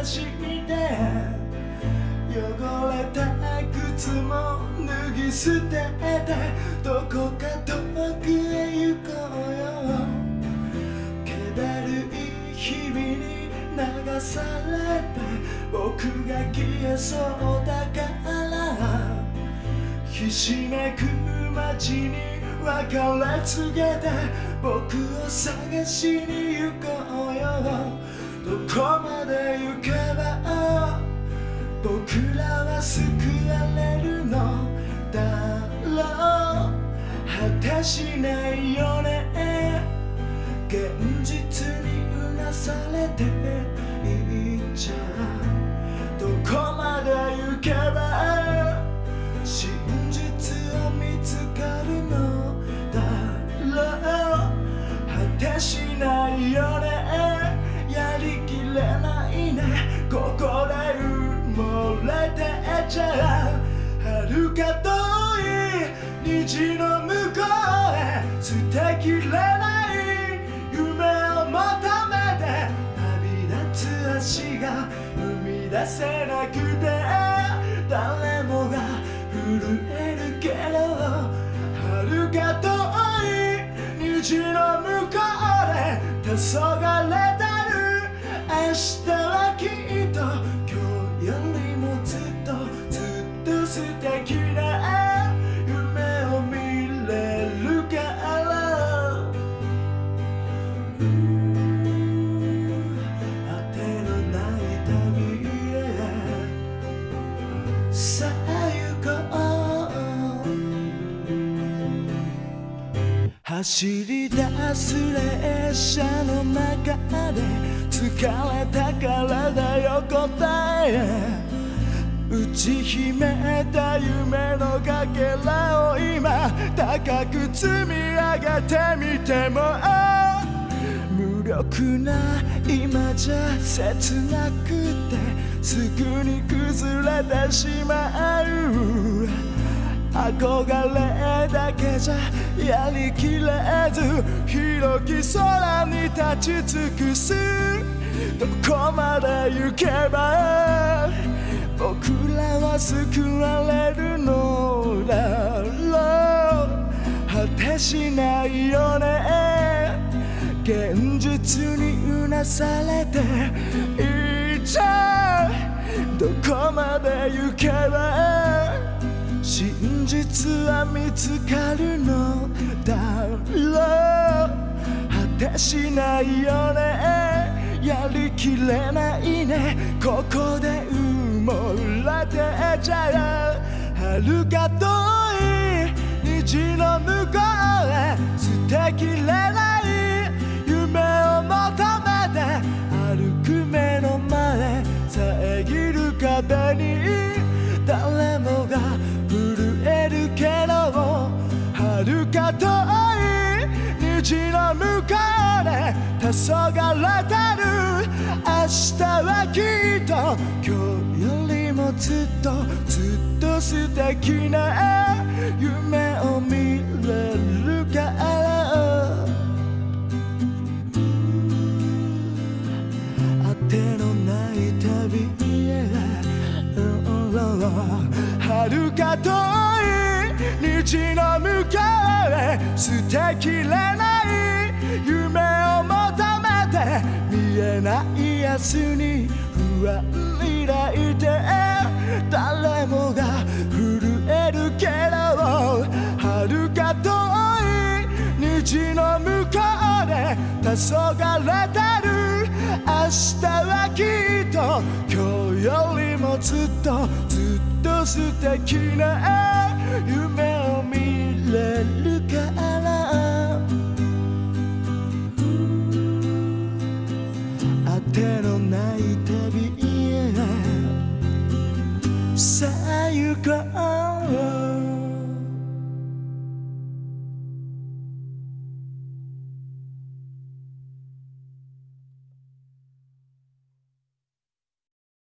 走って汚れた靴も脱ぎ捨ててどこか遠くへ行こうよ。気だるい日々に流されて僕が消えそうだから。ひしめく街に別れ告げて僕を探しに行こう。よどこまで行けば僕らは救われるのだろう。果てしないよね現実にう。なされていっちゃどいよねやりきれないね。ここで埋もれてちゃ遥か遠い虹の向こうへ。捨てきれない夢を求めて旅立つ足が生み出せなくて。誰黄昏れてる。明日はきっと。今日よりもずっと。ずっと素敵。走り出す列車の中で疲れた体横たえ打ち秘めた夢のかけらを今高く積み上げてみても。無力な今じゃ切なくてすぐに崩れてしまう。憧れだけじゃやりきれず広き空に立ち尽くす。どこまで行けば僕らは救われるのだろう。果てしないよね。現実にうなされていっちゃう。どこまで行けば真実は見つかるのだろう果てしないよねやりきれないねここで埋もれてちゃう遥か遠い虹の向こうへ捨てきれない夢を求めて歩く目の前遮る壁に誰虹の向こうで黄昏れてる明日はきっと今日よりもずっとずっと素敵な夢を見れるからあてのない旅へ遥か遠い虹の向こうへ捨てきれない夢を求めて見えない明日に不安抱いて誰もが震えるけど遥か遠い虹の向こうで黄昏れてる。明日はきっと今日よりもずっとずっと素敵な夢を見れるから。あてのない旅へ。さあ行こう。